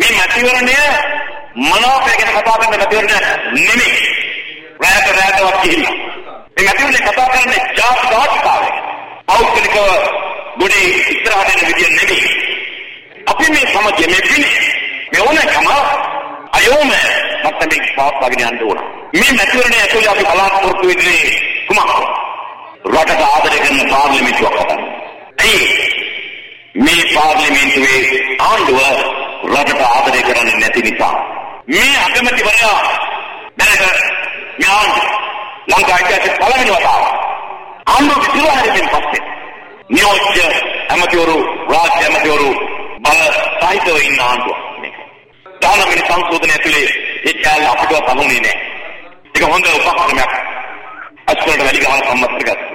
මේ මැතිවරණය මනෝපය ගැන කතා කරන මැතිවරණ නෙමෙයි. රැට රැටවත් කියලා. මේ මැතිවරණය කතා කරන්නේ ජාතික ආර්ථිකාවය. පෞද්ගලිකව ගොඩේ ඉස්සරහට යන විදිය නෙමෙයි. අපි මේ සමගිය මේ පිනේ මේ ඕනකම අයෝම මට මේ පවත්වාගෙන යන්න ඕන. මේ මැතිවරණය ඇතුළේ අපි බලාපොරොත්තු වෙන්නේ කුමක්ද? රටට ආදරය කරන පාර්ලිමේන්තුවක් හදන්න. ඇයි? මේ පාර්ලිමේන්තුවේ ආණ්ඩුව රටට ආදරය කරන්නේ නැති නිසා. මේ අගමැතිවරයා දැනට මේ ආණ්ඩුව ලංකා ඉතිහාසයේ පළවෙනි වතාව ආණ්ඩුව විසිරහරින් පස්සේ නියෝජ්‍ය ඇමතිවරු රාජ්‍ය ඇමතිවරු බල සහිතව ඉන්න ආණ්ඩුව මේක. දානමිනි සංශෝධනය ඇතුලේ ඒ කැලේ අපිට පහුනේ නැහැ. ඒක හොඳ උපක්‍රමයක්. අස්කොලට වැඩි ගහන සම්මත කරගත්තා.